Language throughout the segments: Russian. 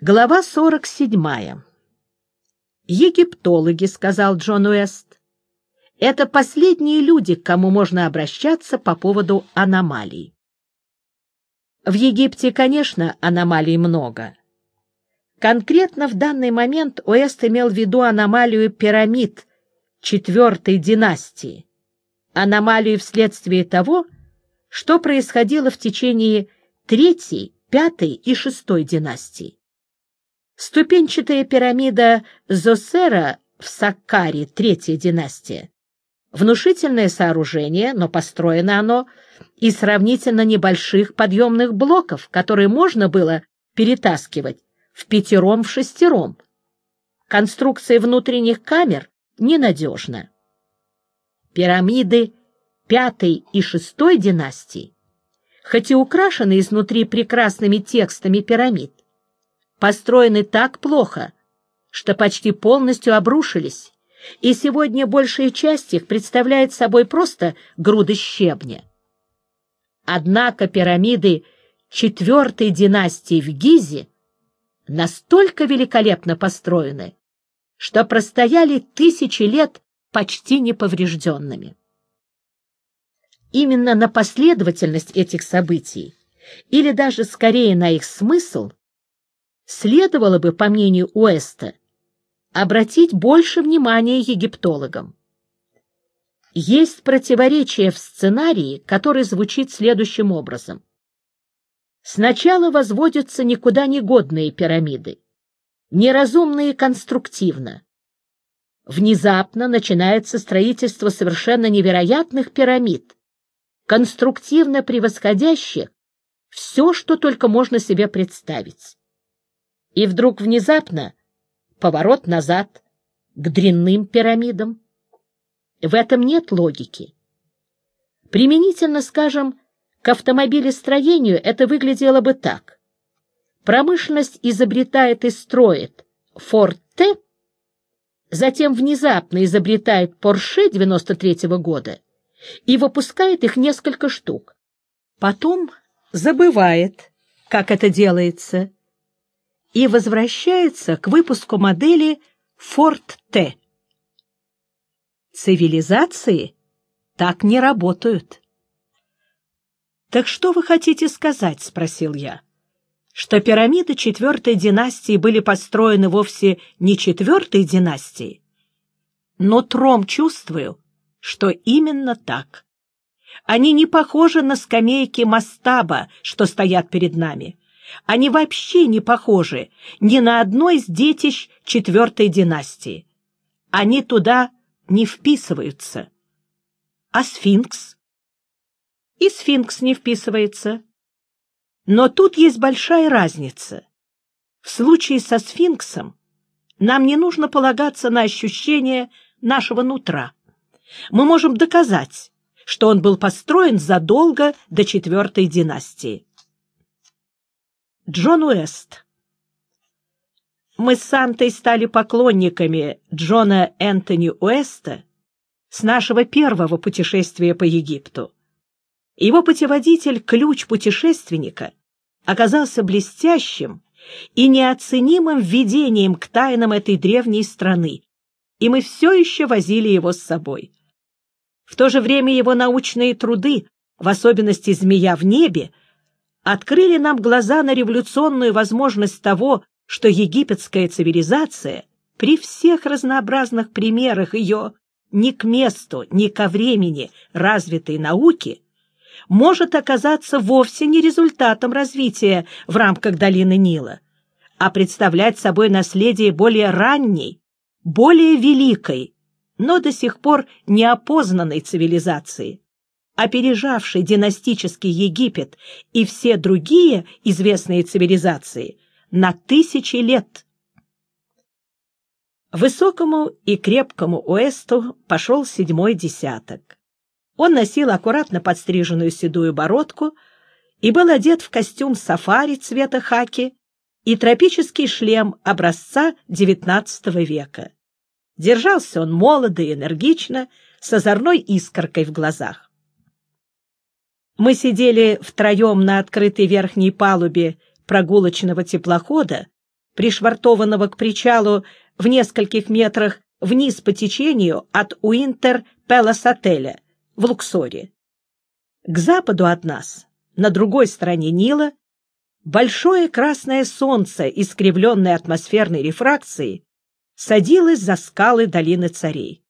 Глава 47. «Египтологи», — сказал Джон Уэст, — «это последние люди, к кому можно обращаться по поводу аномалий». В Египте, конечно, аномалий много. Конкретно в данный момент Уэст имел в виду аномалию пирамид четвертой династии, аномалию вследствие того, что происходило в течение третьей, пятой и шестой династий. Ступенчатая пирамида Зосера в Саккаре, третья династия. Внушительное сооружение, но построено оно из сравнительно небольших подъемных блоков, которые можно было перетаскивать в пятером, в шестером. Конструкция внутренних камер ненадежна. Пирамиды пятой и шестой династий, хоть и украшены изнутри прекрасными текстами пирамид, построены так плохо, что почти полностью обрушились, и сегодня большая часть их представляет собой просто груды щебня. Однако пирамиды четвертой династии в Гизе настолько великолепно построены, что простояли тысячи лет почти неповрежденными. Именно на последовательность этих событий, или даже скорее на их смысл, следовало бы, по мнению Уэста, обратить больше внимания египтологам. Есть противоречие в сценарии, который звучит следующим образом. Сначала возводятся никуда не годные пирамиды, неразумные конструктивно. Внезапно начинается строительство совершенно невероятных пирамид, конструктивно превосходящих все, что только можно себе представить и вдруг внезапно поворот назад к дрянным пирамидам. В этом нет логики. Применительно, скажем, к автомобилестроению это выглядело бы так. Промышленность изобретает и строит Ford T, затем внезапно изобретает Porsche 93 -го года и выпускает их несколько штук. Потом забывает, как это делается, и возвращается к выпуску модели Ford T. Цивилизации так не работают. «Так что вы хотите сказать?» — спросил я. «Что пирамиды четвертой династии были построены вовсе не четвертой династии?» Но тром чувствую, что именно так. Они не похожи на скамейки мастаба, что стоят перед нами. Они вообще не похожи ни на одно из детищ четвертой династии. Они туда не вписываются. А сфинкс? И сфинкс не вписывается. Но тут есть большая разница. В случае со сфинксом нам не нужно полагаться на ощущение нашего нутра. Мы можем доказать, что он был построен задолго до четвертой династии. Джон Уэст. Мы с Сантой стали поклонниками Джона Энтони Уэста с нашего первого путешествия по Египту. Его путеводитель «Ключ путешественника» оказался блестящим и неоценимым введением к тайнам этой древней страны, и мы все еще возили его с собой. В то же время его научные труды, в особенности «Змея в небе», открыли нам глаза на революционную возможность того, что египетская цивилизация при всех разнообразных примерах ее ни к месту, ни ко времени развитой науки может оказаться вовсе не результатом развития в рамках долины Нила, а представлять собой наследие более ранней, более великой, но до сих пор неопознанной цивилизации опережавший династический Египет и все другие известные цивилизации на тысячи лет. Высокому и крепкому Уэсту пошел седьмой десяток. Он носил аккуратно подстриженную седую бородку и был одет в костюм сафари цвета хаки и тропический шлем образца XIX века. Держался он молодо и энергично, с озорной искоркой в глазах. Мы сидели втроем на открытой верхней палубе прогулочного теплохода, пришвартованного к причалу в нескольких метрах вниз по течению от Уинтер-Пелос-отеля в Луксоре. К западу от нас, на другой стороне Нила, большое красное солнце, искривленное атмосферной рефракцией, садилось за скалы долины царей.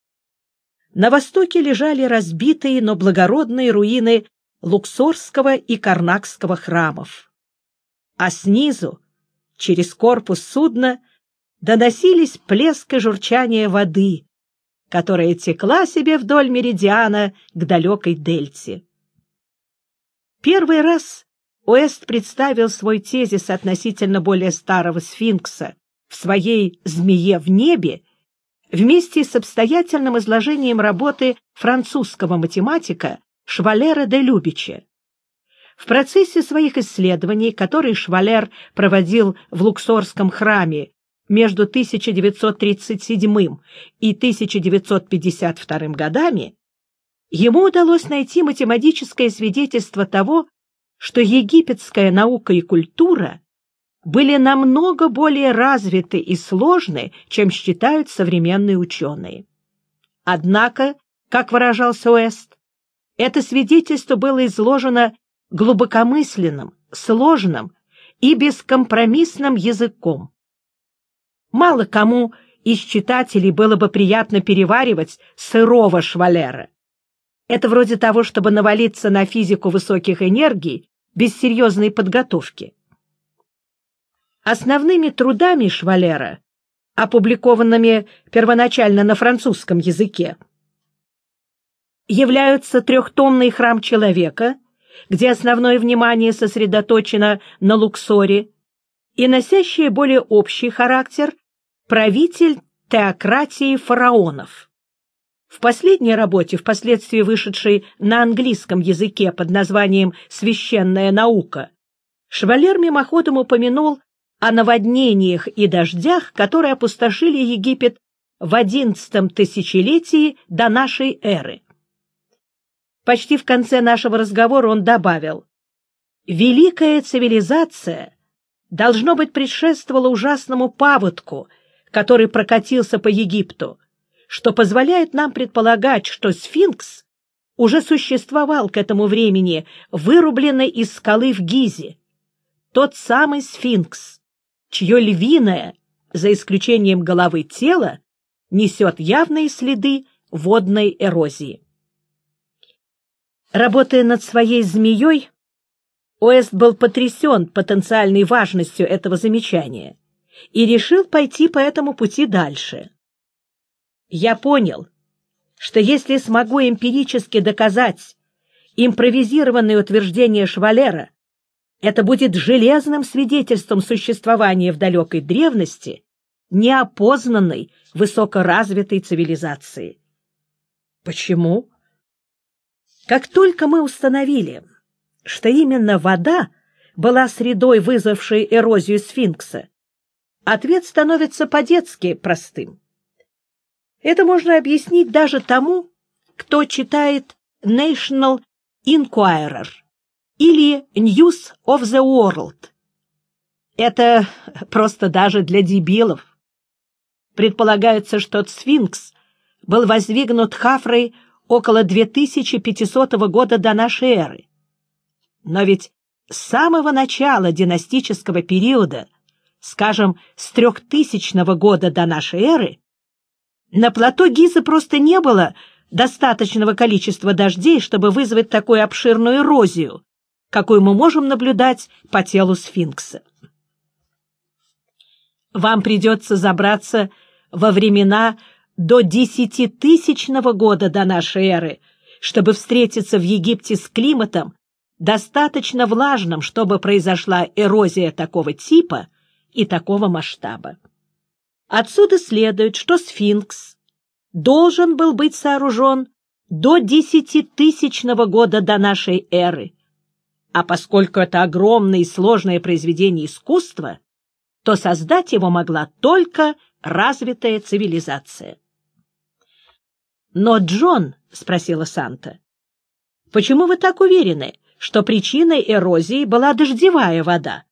На востоке лежали разбитые, но благородные руины Луксорского и Карнакского храмов. А снизу, через корпус судна, доносились плеск и журчание воды, которая текла себе вдоль меридиана к далекой дельте. Первый раз Уэст представил свой тезис относительно более старого сфинкса в своей «Змее в небе» вместе с обстоятельным изложением работы французского математика Швалера де Любича. В процессе своих исследований, которые Швалер проводил в Луксорском храме между 1937 и 1952 годами, ему удалось найти математическое свидетельство того, что египетская наука и культура были намного более развиты и сложны, чем считают современные ученые. Однако, как выражался Уэст, это свидетельство было изложено глубокомысленным, сложным и бескомпромиссным языком. Мало кому из читателей было бы приятно переваривать сырого швалера. Это вроде того, чтобы навалиться на физику высоких энергий без серьезной подготовки. Основными трудами Швалера, опубликованными первоначально на французском языке, являются трехтомный храм человека, где основное внимание сосредоточено на Луксоре, и носящие более общий характер правитель теократии фараонов. В последней работе, впоследствии вышедшей на английском языке под названием «Священная наука», Швалер мимоходом упомянул о наводнениях и дождях, которые опустошили Египет в одиннадцатом тысячелетии до нашей эры. Почти в конце нашего разговора он добавил, «Великая цивилизация, должно быть, предшествовала ужасному паводку, который прокатился по Египту, что позволяет нам предполагать, что сфинкс уже существовал к этому времени, вырубленный из скалы в Гизе. Тот самый сфинкс, чье львиное, за исключением головы тела, несет явные следы водной эрозии. Работая над своей змеей, Уэст был потрясен потенциальной важностью этого замечания и решил пойти по этому пути дальше. Я понял, что если смогу эмпирически доказать импровизированное утверждение Швалера, это будет железным свидетельством существования в далекой древности неопознанной высокоразвитой цивилизации. Почему? Как только мы установили, что именно вода была средой, вызвавшей эрозию сфинкса, ответ становится по-детски простым. Это можно объяснить даже тому, кто читает National Inquirer или News of the World. Это просто даже для дебилов. Предполагается, что сфинкс был воздвигнут Хафрой около 2500 года до нашей эры. Но ведь с самого начала династического периода, скажем, с 3000 года до нашей эры, на плато Гизы просто не было достаточного количества дождей, чтобы вызвать такую обширную эрозию, какую мы можем наблюдать по телу сфинкса. Вам придется забраться во времена до десятитысячного года до нашей эры, чтобы встретиться в Египте с климатом, достаточно влажным, чтобы произошла эрозия такого типа и такого масштаба. Отсюда следует, что сфинкс должен был быть сооружен до десятитысячного года до нашей эры, а поскольку это огромное и сложное произведение искусства, то создать его могла только развитая цивилизация. «Но, Джон, — спросила Санта, — почему вы так уверены, что причиной эрозии была дождевая вода?»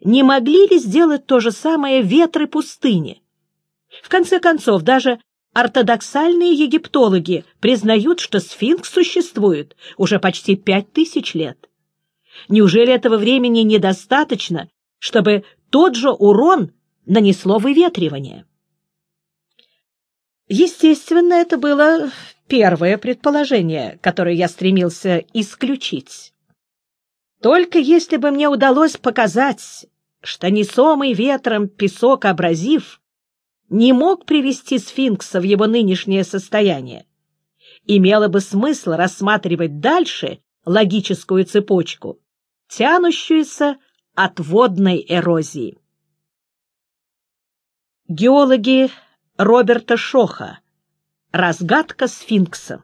не могли ли сделать то же самое ветры пустыни? В конце концов, даже ортодоксальные египтологи признают, что сфинкс существует уже почти пять тысяч лет. Неужели этого времени недостаточно, чтобы тот же урон нанесло выветривание? Естественно, это было первое предположение, которое я стремился исключить. Только если бы мне удалось показать, что несомый ветром песок абразив не мог привести сфинкса в его нынешнее состояние, имело бы смысл рассматривать дальше логическую цепочку, тянущуюся от водной эрозии. Геологи Роберта Шоха Разгадка сфинкса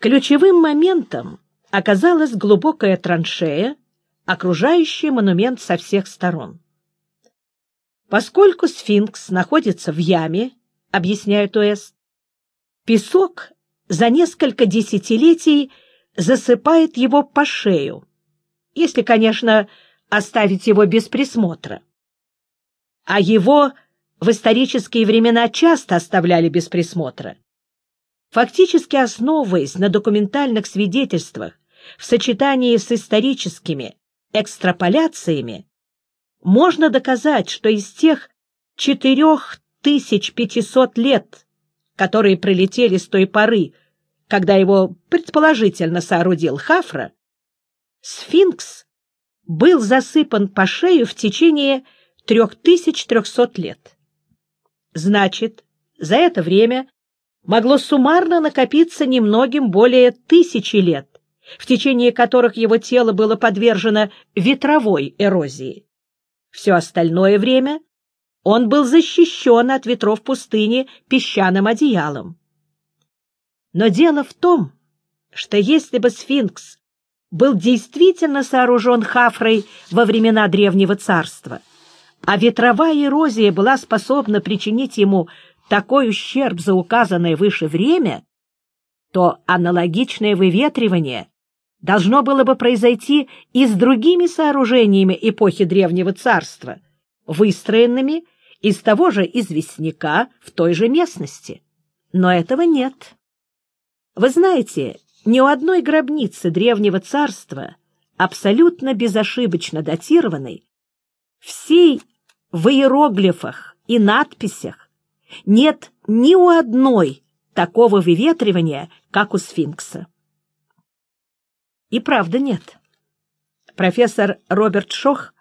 Ключевым моментом оказалась глубокая траншея, окружающая монумент со всех сторон. Поскольку сфинкс находится в яме, объясняет Уэст, песок за несколько десятилетий засыпает его по шею, если, конечно, оставить его без присмотра. А его в исторические времена часто оставляли без присмотра. Фактически основываясь на документальных свидетельствах в сочетании с историческими экстраполяциями, можно доказать, что из тех 4500 лет, которые пролетели с той поры, когда его предположительно соорудил Хафра, сфинкс был засыпан по шею в течение 3300 лет. Значит, за это время могло суммарно накопиться немногим более тысячи лет, в течение которых его тело было подвержено ветровой эрозии. Все остальное время он был защищен от ветров пустыни песчаным одеялом. Но дело в том, что если бы сфинкс был действительно сооружен Хафрой во времена Древнего Царства, а ветровая эрозия была способна причинить ему такой ущерб за указанное выше время, то аналогичное выветривание должно было бы произойти и с другими сооружениями эпохи Древнего Царства, выстроенными из того же известняка в той же местности. Но этого нет. Вы знаете, ни у одной гробницы Древнего Царства, абсолютно безошибочно датированной, всей в иероглифах и надписях нет ни у одной такого выветривания, как у сфинкса. И правда нет. Профессор Роберт Шох,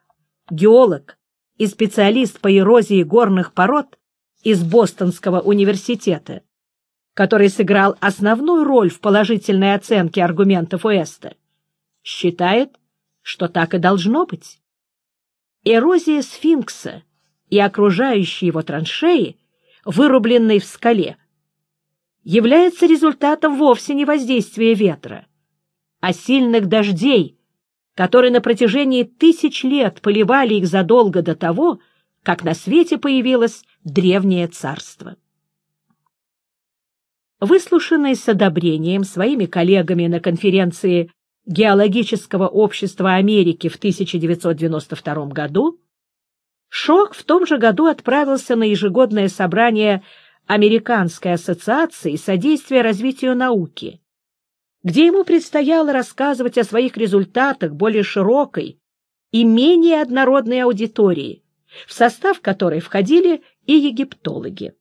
геолог и специалист по эрозии горных пород из Бостонского университета, который сыграл основную роль в положительной оценке аргументов Уэста, считает, что так и должно быть. Эрозия сфинкса и окружающей его траншеи, вырубленной в скале, является результатом вовсе не воздействия ветра, а сильных дождей, которые на протяжении тысяч лет поливали их задолго до того, как на свете появилось древнее царство. Выслушанный с одобрением своими коллегами на конференции Геологического общества Америки в 1992 году, Шок в том же году отправился на ежегодное собрание Американской ассоциации содействия развитию науки, где ему предстояло рассказывать о своих результатах более широкой и менее однородной аудитории, в состав которой входили и египтологи.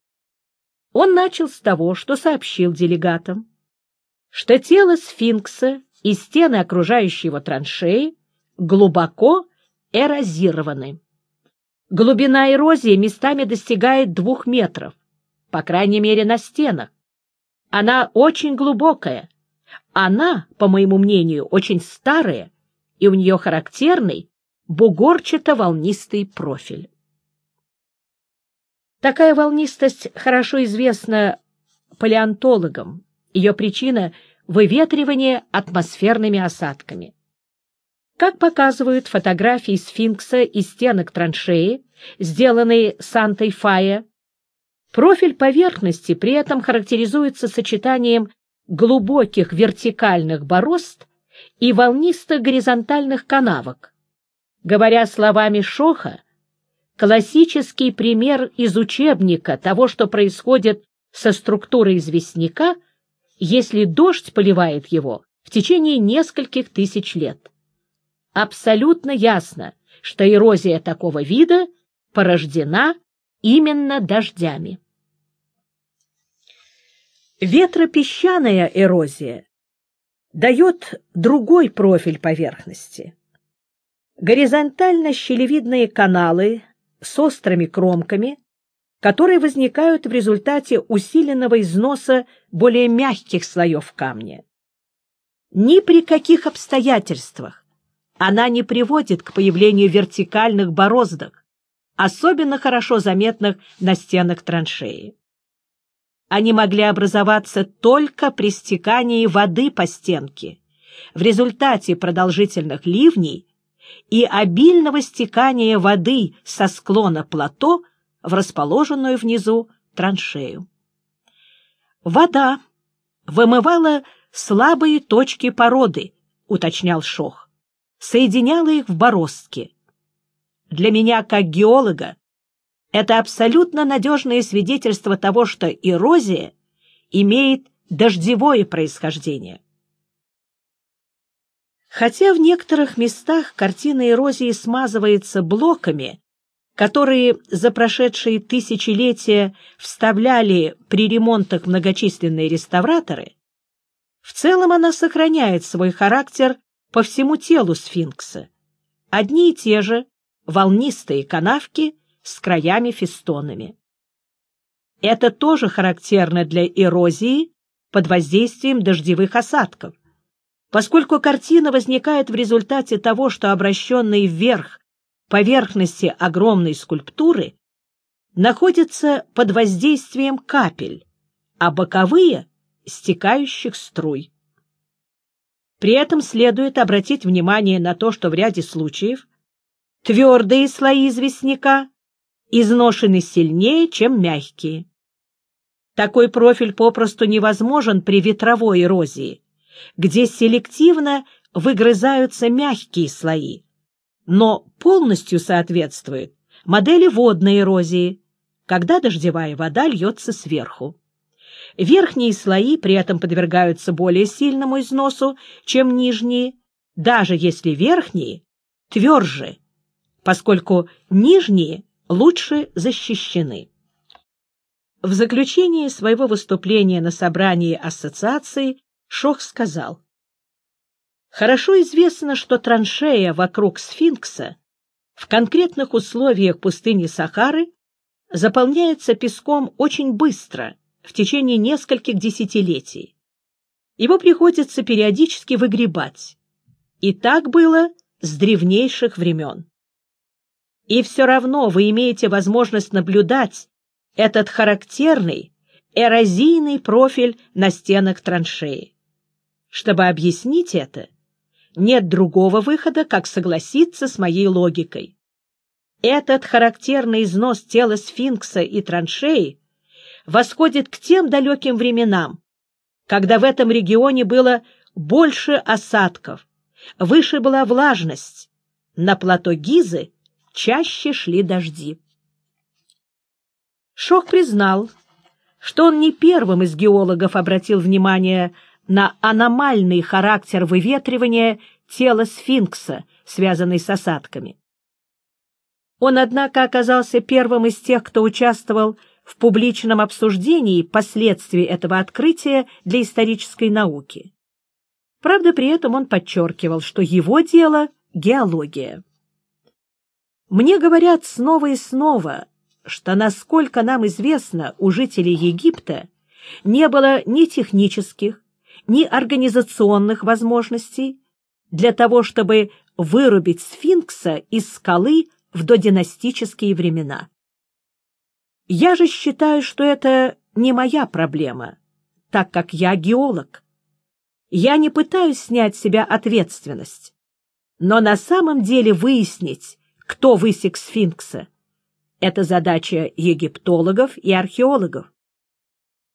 Он начал с того, что сообщил делегатам, что тело сфинкса и стены окружающей его траншеи глубоко эрозированы. Глубина эрозии местами достигает двух метров, по крайней мере на стенах. Она очень глубокая. Она, по моему мнению, очень старая, и у нее характерный бугорчато-волнистый профиль. Такая волнистость хорошо известна палеонтологам. Ее причина — выветривание атмосферными осадками. Как показывают фотографии сфинкса и стенок траншеи, сделанные Сантой Фая, профиль поверхности при этом характеризуется сочетанием глубоких вертикальных борозд и волнистых горизонтальных канавок, Говоря словами Шоха, классический пример из учебника того, что происходит со структурой известняка, если дождь поливает его в течение нескольких тысяч лет. Абсолютно ясно, что эрозия такого вида порождена именно дождями. Ветропесчаная эрозия дает другой профиль поверхности. Горизонтально-щелевидные каналы с острыми кромками, которые возникают в результате усиленного износа более мягких слоев камня. Ни при каких обстоятельствах она не приводит к появлению вертикальных бороздок, особенно хорошо заметных на стенах траншеи. Они могли образоваться только при стекании воды по стенке, в результате продолжительных ливней и обильного стекания воды со склона плато в расположенную внизу траншею. Вода вымывала слабые точки породы, уточнял Шох, соединяла их в бороздке. Для меня, как геолога, это абсолютно надежное свидетельство того, что эрозия имеет дождевое происхождение. Хотя в некоторых местах картина эрозии смазывается блоками, которые за прошедшие тысячелетия вставляли при ремонтах многочисленные реставраторы, в целом она сохраняет свой характер по всему телу сфинкса. Одни и те же волнистые канавки — с краями-фестонами. Это тоже характерно для эрозии под воздействием дождевых осадков, поскольку картина возникает в результате того, что обращенные вверх поверхности огромной скульптуры находятся под воздействием капель, а боковые — стекающих струй. При этом следует обратить внимание на то, что в ряде случаев твердые слои известняка изношены сильнее, чем мягкие. Такой профиль попросту невозможен при ветровой эрозии, где селективно выгрызаются мягкие слои, но полностью соответствует модели водной эрозии, когда дождевая вода льется сверху. Верхние слои при этом подвергаются более сильному износу, чем нижние, даже если верхние тверже, поскольку нижние лучше защищены. В заключение своего выступления на собрании ассоциации Шох сказал, «Хорошо известно, что траншея вокруг сфинкса в конкретных условиях пустыни Сахары заполняется песком очень быстро, в течение нескольких десятилетий. Его приходится периодически выгребать. И так было с древнейших времен. И все равно вы имеете возможность наблюдать этот характерный эрозийный профиль на стенах траншеи. Чтобы объяснить это, нет другого выхода, как согласиться с моей логикой. Этот характерный износ тела сфинкса и траншеи восходит к тем далеким временам, когда в этом регионе было больше осадков, выше была влажность, на плато Гизы чаще шли дожди. Шок признал, что он не первым из геологов обратил внимание на аномальный характер выветривания тела сфинкса, связанный с осадками. Он, однако, оказался первым из тех, кто участвовал в публичном обсуждении последствий этого открытия для исторической науки. Правда, при этом он подчеркивал, что его дело — геология. Мне говорят снова и снова, что, насколько нам известно, у жителей Египта не было ни технических, ни организационных возможностей для того, чтобы вырубить сфинкса из скалы в додинастические времена. Я же считаю, что это не моя проблема, так как я геолог. Я не пытаюсь снять с себя ответственность, но на самом деле выяснить, кто высек сфинкса. Это задача египтологов и археологов.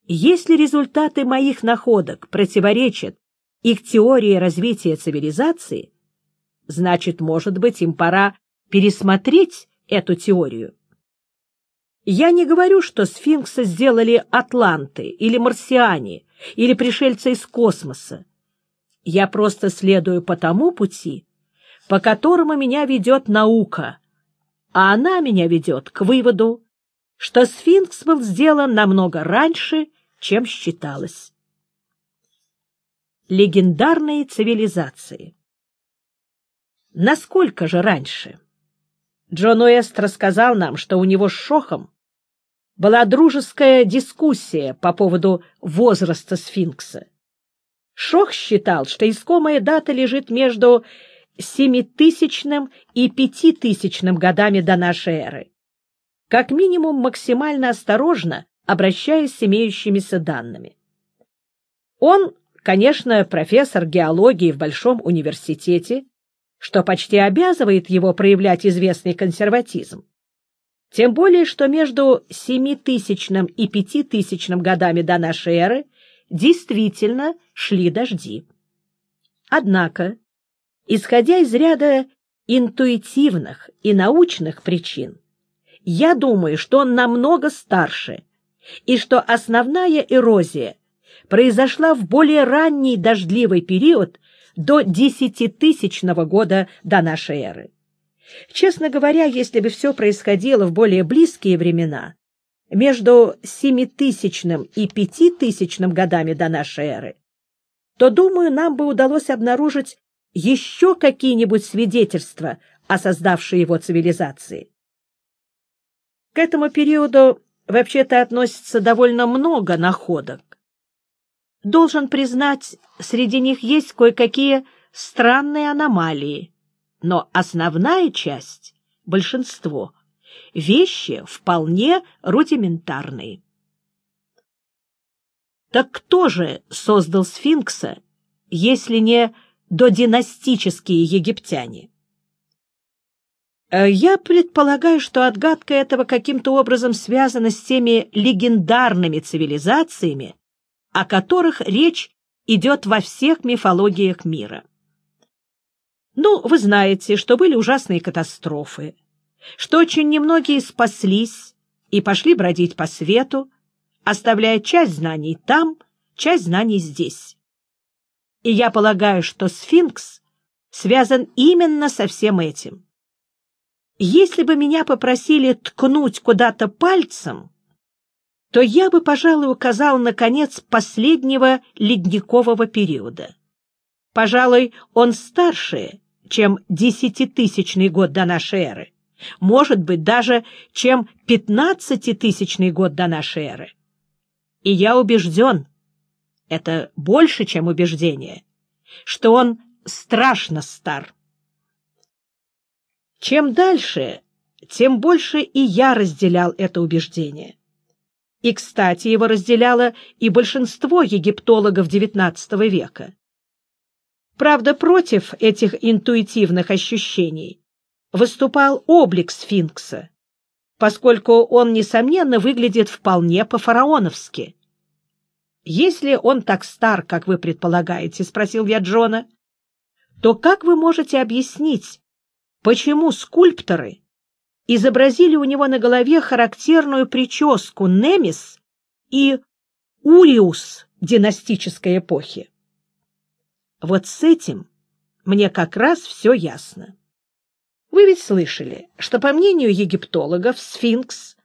Если результаты моих находок противоречат их теории развития цивилизации, значит, может быть, им пора пересмотреть эту теорию. Я не говорю, что сфинкса сделали атланты или марсиане, или пришельцы из космоса. Я просто следую по тому пути, по которому меня ведет наука, а она меня ведет к выводу, что сфинкс был сделан намного раньше, чем считалось. Легендарные цивилизации Насколько же раньше? Джон Уэст рассказал нам, что у него с Шохом была дружеская дискуссия по поводу возраста сфинкса. Шох считал, что искомая дата лежит между семитысячным и пятитысячным годами до нашей эры, как минимум максимально осторожно обращаясь с имеющимися данными. Он, конечно, профессор геологии в Большом университете, что почти обязывает его проявлять известный консерватизм. Тем более, что между семитысячным и пятитысячным годами до нашей эры действительно шли дожди. Однако, исходя из ряда интуитивных и научных причин, я думаю, что он намного старше, и что основная эрозия произошла в более ранний дождливый период до десятитысячного года до нашей эры. Честно говоря, если бы все происходило в более близкие времена, между семитысячным и пятитысячным годами до нашей эры, то, думаю, нам бы удалось обнаружить еще какие-нибудь свидетельства о создавшей его цивилизации. К этому периоду вообще-то относится довольно много находок. Должен признать, среди них есть кое-какие странные аномалии, но основная часть, большинство, вещи вполне рудиментарные. Так кто же создал сфинкса, если не додинастические египтяне? Э, я предполагаю, что отгадка этого каким-то образом связана с теми легендарными цивилизациями, о которых речь идет во всех мифологиях мира. Ну, вы знаете, что были ужасные катастрофы, что очень немногие спаслись и пошли бродить по свету, оставляя часть знаний там, часть знаний здесь. И я полагаю, что сфинкс связан именно со всем этим. Если бы меня попросили ткнуть куда-то пальцем, то я бы, пожалуй, указал на конец последнего ледникового периода. Пожалуй, он старше, чем десятитысячный год до нашей эры, может быть, даже чем пятнадцатитысячный год до нашей эры. И я убежден, это больше, чем убеждение, что он страшно стар. Чем дальше, тем больше и я разделял это убеждение. И, кстати, его разделяло и большинство египтологов XIX века. Правда, против этих интуитивных ощущений выступал облик сфинкса, поскольку он, несомненно, выглядит вполне по-фараоновски. «Если он так стар, как вы предполагаете, — спросил я Джона, — то как вы можете объяснить, почему скульпторы изобразили у него на голове характерную прическу Немис и Уриус династической эпохи. Вот с этим мне как раз все ясно. Вы ведь слышали, что, по мнению египтологов, сфинкс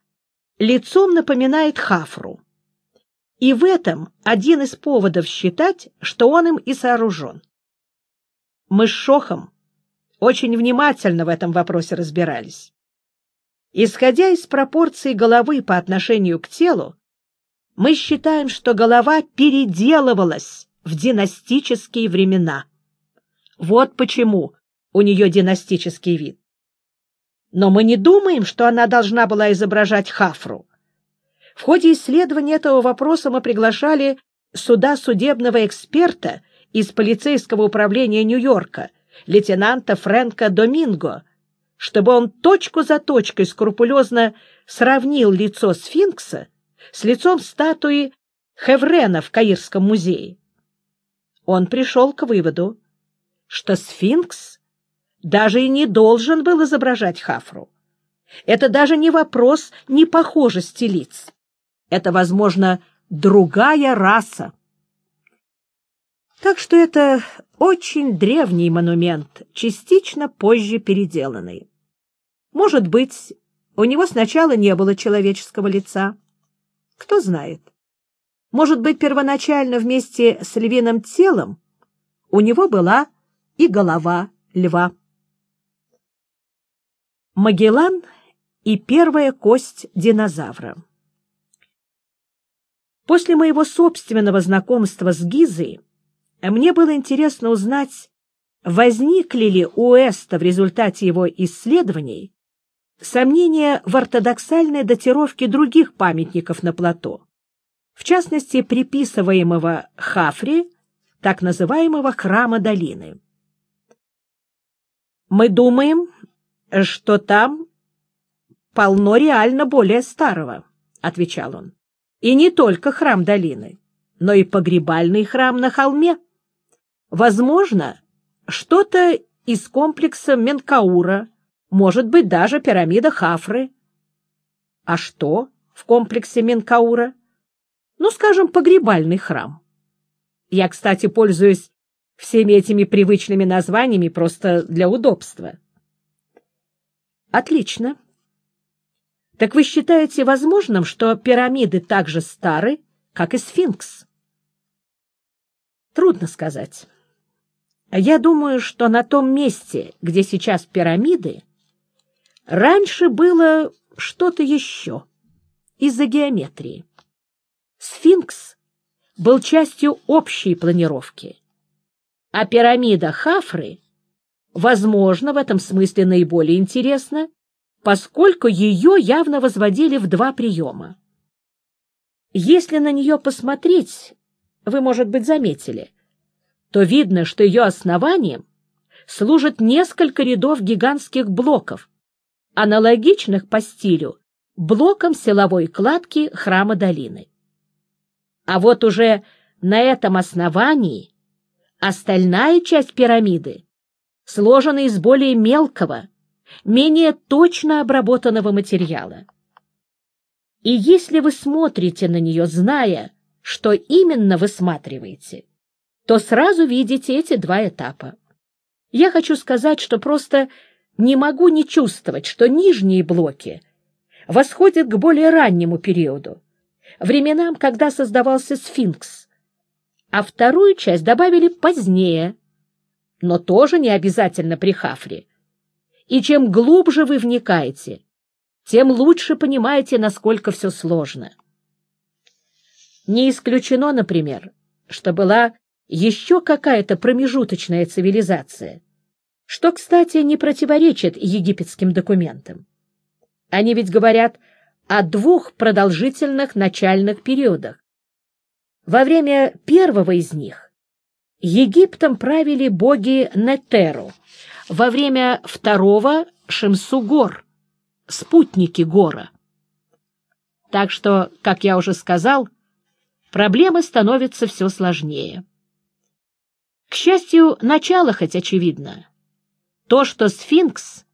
лицом напоминает хафру. И в этом один из поводов считать, что он им и сооружен. Мы с Шохом очень внимательно в этом вопросе разбирались. Исходя из пропорций головы по отношению к телу, мы считаем, что голова переделывалась в династические времена. Вот почему у нее династический вид. Но мы не думаем, что она должна была изображать Хафру. В ходе исследования этого вопроса мы приглашали суда судебного эксперта из полицейского управления Нью-Йорка, лейтенанта Фрэнка Доминго, чтобы он точку за точкой скрупулезно сравнил лицо сфинкса с лицом статуи Хеврена в Каирском музее. Он пришел к выводу, что сфинкс даже и не должен был изображать Хафру. Это даже не вопрос непохожести лиц. Это, возможно, другая раса. Так что это очень древний монумент, частично позже переделанный. Может быть, у него сначала не было человеческого лица. Кто знает. Может быть, первоначально вместе с львиным телом у него была и голова льва. Магеллан и первая кость динозавра После моего собственного знакомства с Гизой мне было интересно узнать, возникли ли у Эста в результате его исследований сомнения в ортодоксальной датировке других памятников на плато, в частности, приписываемого Хафри, так называемого храма долины. Мы думаем, что там полно реально более старого, — отвечал он. И не только храм долины, но и погребальный храм на холме. Возможно, что-то из комплекса Менкаура, может быть, даже пирамида Хафры. А что в комплексе Менкаура? Ну, скажем, погребальный храм. Я, кстати, пользуюсь всеми этими привычными названиями просто для удобства. Отлично. Так вы считаете возможным, что пирамиды так же стары, как и сфинкс? Трудно сказать. Я думаю, что на том месте, где сейчас пирамиды, раньше было что-то еще из-за геометрии. Сфинкс был частью общей планировки, а пирамида Хафры, возможно, в этом смысле наиболее интересна, поскольку ее явно возводили в два приема. Если на нее посмотреть, вы, может быть, заметили, то видно, что ее основанием служат несколько рядов гигантских блоков, аналогичных по стилю блокам силовой кладки храма долины. А вот уже на этом основании остальная часть пирамиды сложена из более мелкого, менее точно обработанного материала. И если вы смотрите на нее, зная, что именно высматриваете, то сразу видите эти два этапа. Я хочу сказать, что просто не могу не чувствовать, что нижние блоки восходят к более раннему периоду, временам, когда создавался сфинкс, а вторую часть добавили позднее, но тоже не обязательно при Хафре, и чем глубже вы вникаете, тем лучше понимаете, насколько все сложно. Не исключено, например, что была еще какая-то промежуточная цивилизация, что, кстати, не противоречит египетским документам. Они ведь говорят о двух продолжительных начальных периодах. Во время первого из них Египтом правили боги Нетеру, во время второго — Шемсу-гор, спутники гора. Так что, как я уже сказал, проблемы становятся все сложнее. К счастью, начало хоть очевидно. То, что сфинкс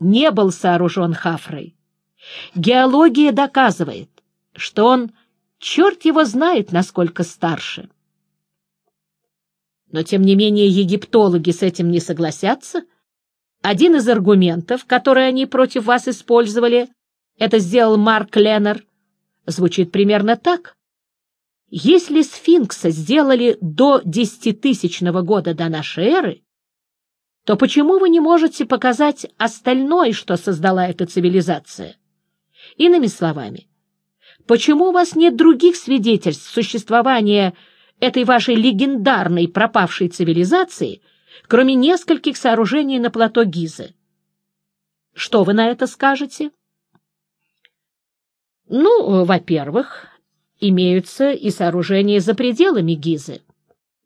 не был сооружен Хафрой. Геология доказывает, что он, черт его знает, насколько старше. Но, тем не менее, египтологи с этим не согласятся. Один из аргументов, который они против вас использовали, это сделал Марк Леннер, звучит примерно так. Если сфинкса сделали до десятитысячного года до нашей эры, то почему вы не можете показать остальное, что создала эта цивилизация? Иными словами, почему у вас нет других свидетельств существования этой вашей легендарной пропавшей цивилизации, кроме нескольких сооружений на плато Гизы. Что вы на это скажете? Ну, во-первых, имеются и сооружения за пределами Гизы.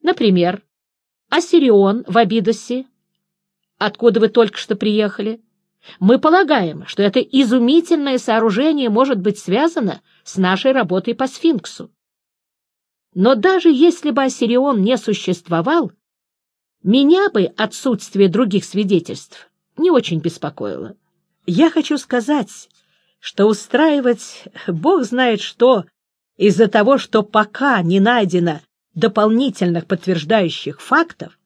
Например, Ассирион в Абидосе, откуда вы только что приехали. Мы полагаем, что это изумительное сооружение может быть связано с нашей работой по сфинксу. Но даже если бы Осирион не существовал, Меня бы отсутствие других свидетельств не очень беспокоило. Я хочу сказать, что устраивать бог знает что из-за того, что пока не найдено дополнительных подтверждающих фактов,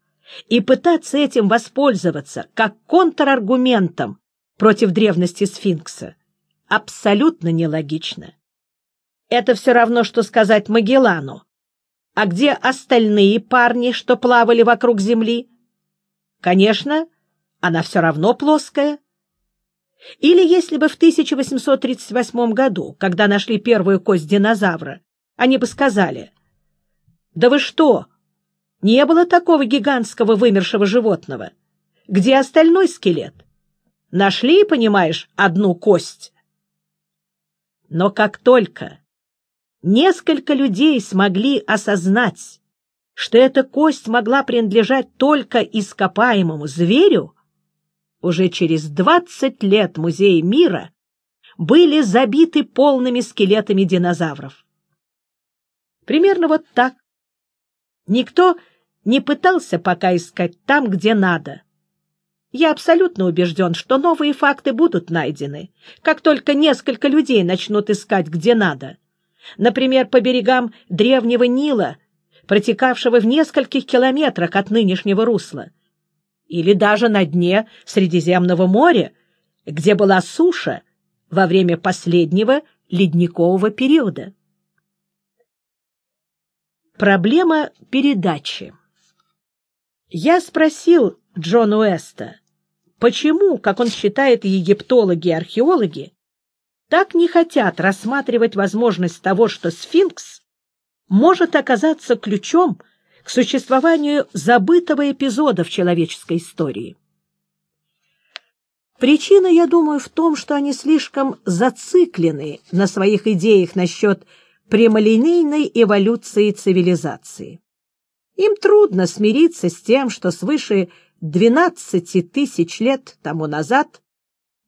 и пытаться этим воспользоваться как контраргументом против древности сфинкса абсолютно нелогично. Это все равно, что сказать Магеллану. А где остальные парни, что плавали вокруг Земли? Конечно, она все равно плоская. Или если бы в 1838 году, когда нашли первую кость динозавра, они бы сказали, «Да вы что, не было такого гигантского вымершего животного? Где остальной скелет? Нашли, понимаешь, одну кость?» Но как только несколько людей смогли осознать, что эта кость могла принадлежать только ископаемому зверю, уже через двадцать лет музеи мира были забиты полными скелетами динозавров. Примерно вот так. Никто не пытался пока искать там, где надо. Я абсолютно убежден, что новые факты будут найдены, как только несколько людей начнут искать, где надо. Например, по берегам древнего Нила, протекавшего в нескольких километрах от нынешнего русла или даже на дне Средиземного моря, где была суша во время последнего ледникового периода. Проблема передачи. Я спросил Джона Уэста, почему, как он считает египтологи и археологи, так не хотят рассматривать возможность того, что сфинкс может оказаться ключом к существованию забытого эпизода в человеческой истории. Причина, я думаю, в том, что они слишком зациклены на своих идеях насчет прямолинейной эволюции цивилизации. Им трудно смириться с тем, что свыше 12 тысяч лет тому назад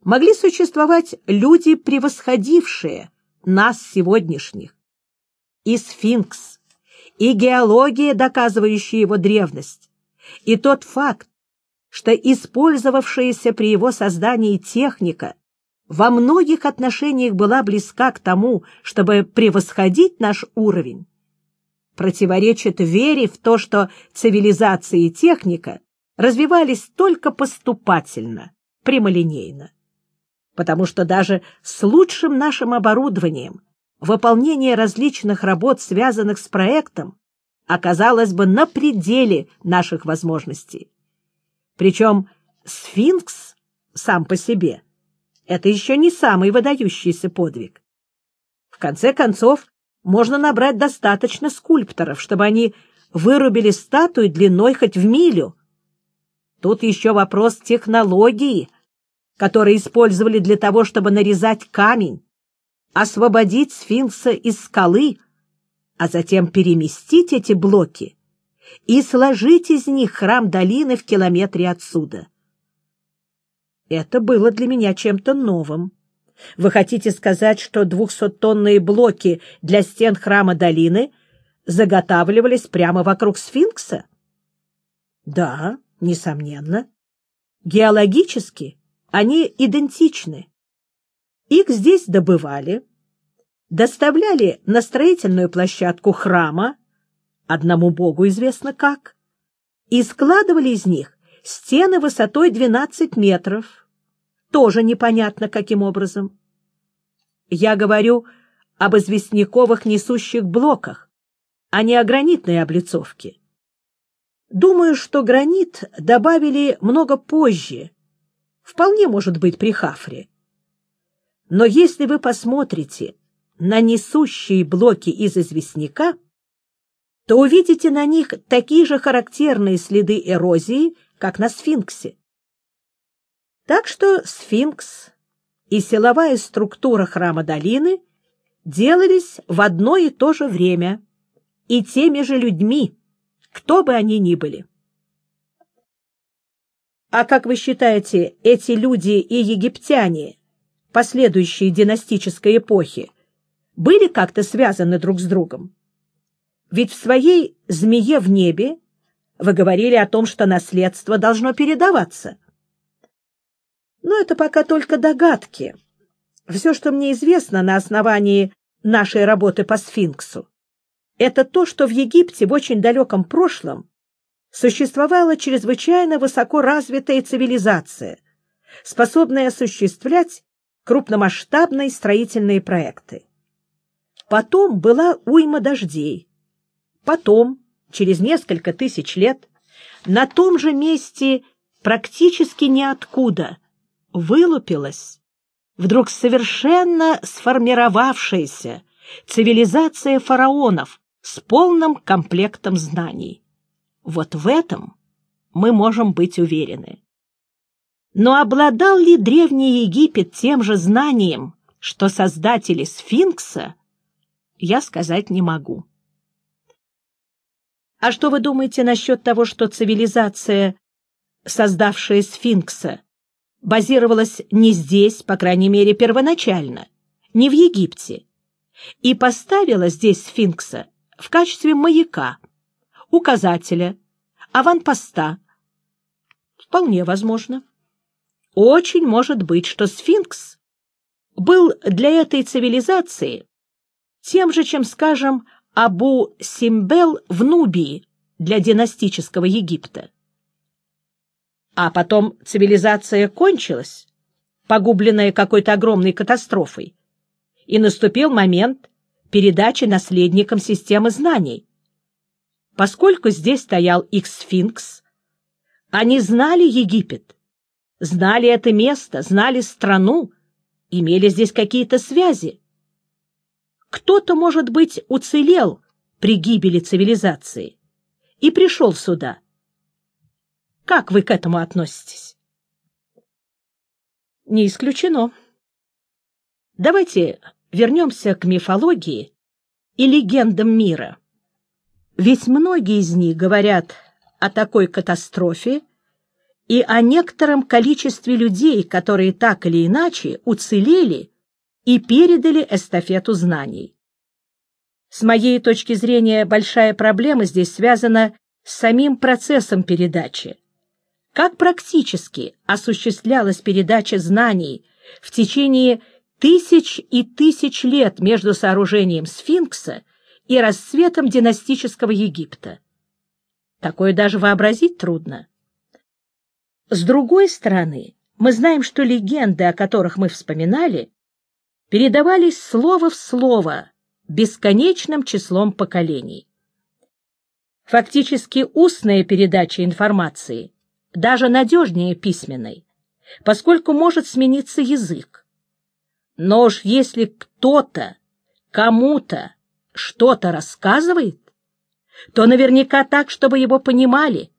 могли существовать люди, превосходившие нас сегодняшних. И сфинкс, и геология, доказывающая его древность, и тот факт, что использовавшаяся при его создании техника во многих отношениях была близка к тому, чтобы превосходить наш уровень, противоречит вере в то, что цивилизация и техника развивались только поступательно, прямолинейно. Потому что даже с лучшим нашим оборудованием выполнение различных работ, связанных с проектом, оказалось бы на пределе наших возможностей. Причем сфинкс сам по себе — это еще не самый выдающийся подвиг. В конце концов, можно набрать достаточно скульпторов, чтобы они вырубили статую длиной хоть в милю. Тут еще вопрос технологии, которые использовали для того, чтобы нарезать камень, освободить сфинкса из скалы, а затем переместить эти блоки и сложить из них храм долины в километре отсюда. Это было для меня чем-то новым. Вы хотите сказать, что двухсоттонные блоки для стен храма долины заготавливались прямо вокруг сфинкса? Да, несомненно. Геологически они идентичны. Их здесь добывали, доставляли на строительную площадку храма, одному богу известно как, и складывали из них стены высотой 12 метров, тоже непонятно каким образом. Я говорю об известняковых несущих блоках, а не о гранитной облицовке. Думаю, что гранит добавили много позже, вполне может быть при Хафре. Но если вы посмотрите на несущие блоки из известняка, то увидите на них такие же характерные следы эрозии, как на сфинксе. Так что сфинкс и силовая структура храма долины делались в одно и то же время и теми же людьми, кто бы они ни были. А как вы считаете, эти люди и египтяне последующие династической эпохи, были как-то связаны друг с другом. Ведь в своей «Змее в небе» Вы говорили о том, что наследство должно передаваться. Но это пока только догадки. Все, что мне известно на основании нашей работы по сфинксу, это то, что в Египте в очень далеком прошлом существовала чрезвычайно высоко развитая цивилизация, способная осуществлять крупномасштабные строительные проекты. Потом была уйма дождей. Потом, через несколько тысяч лет, на том же месте практически ниоткуда вылупилась вдруг совершенно сформировавшаяся цивилизация фараонов с полным комплектом знаний. Вот в этом мы можем быть уверены. Но обладал ли Древний Египет тем же знанием, что создатели сфинкса, я сказать не могу. А что вы думаете насчет того, что цивилизация, создавшая сфинкса, базировалась не здесь, по крайней мере, первоначально, не в Египте, и поставила здесь сфинкса в качестве маяка, указателя, аванпоста? Вполне возможно. Очень может быть, что сфинкс был для этой цивилизации тем же, чем, скажем, Абу-Симбел в Нубии для династического Египта. А потом цивилизация кончилась, погубленная какой-то огромной катастрофой, и наступил момент передачи наследникам системы знаний. Поскольку здесь стоял их сфинкс, они знали Египет, знали это место, знали страну, имели здесь какие-то связи. Кто-то, может быть, уцелел при гибели цивилизации и пришел сюда. Как вы к этому относитесь? Не исключено. Давайте вернемся к мифологии и легендам мира. Ведь многие из них говорят о такой катастрофе, и о некотором количестве людей, которые так или иначе уцелели и передали эстафету знаний. С моей точки зрения, большая проблема здесь связана с самим процессом передачи. Как практически осуществлялась передача знаний в течение тысяч и тысяч лет между сооружением сфинкса и расцветом династического Египта? Такое даже вообразить трудно. С другой стороны, мы знаем, что легенды, о которых мы вспоминали, передавались слово в слово бесконечным числом поколений. Фактически устная передача информации даже надежнее письменной, поскольку может смениться язык. Но уж если кто-то кому-то что-то рассказывает, то наверняка так, чтобы его понимали,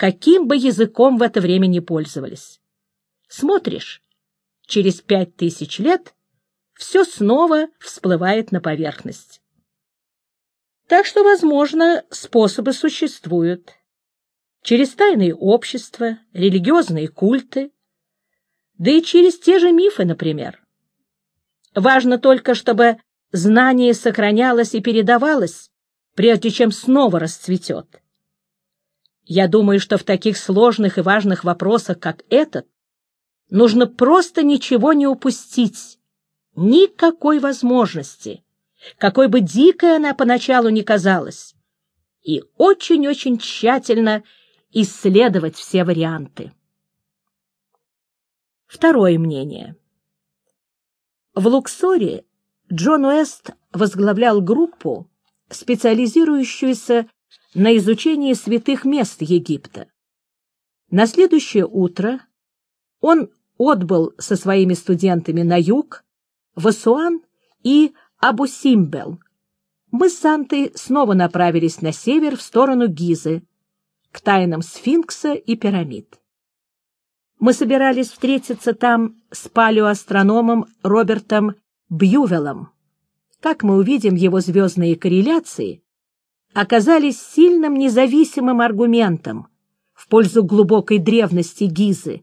каким бы языком в это время не пользовались. Смотришь, через пять тысяч лет все снова всплывает на поверхность. Так что, возможно, способы существуют. Через тайные общества, религиозные культы, да и через те же мифы, например. Важно только, чтобы знание сохранялось и передавалось, прежде чем снова расцветет. Я думаю, что в таких сложных и важных вопросах, как этот, нужно просто ничего не упустить, никакой возможности, какой бы дикой она поначалу ни казалась, и очень-очень тщательно исследовать все варианты. Второе мнение. В Луксоре Джон Уэст возглавлял группу, специализирующуюся на изучение святых мест Египта. На следующее утро он отбыл со своими студентами на юг, в Асуан и Абу-Симбел. Мы с Сантой снова направились на север в сторону Гизы, к тайнам сфинкса и пирамид. Мы собирались встретиться там с палеоастрономом Робертом Бьювелом. Как мы увидим его звездные корреляции, оказались сильным независимым аргументом в пользу глубокой древности Гизы,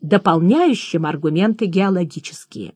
дополняющим аргументы геологические.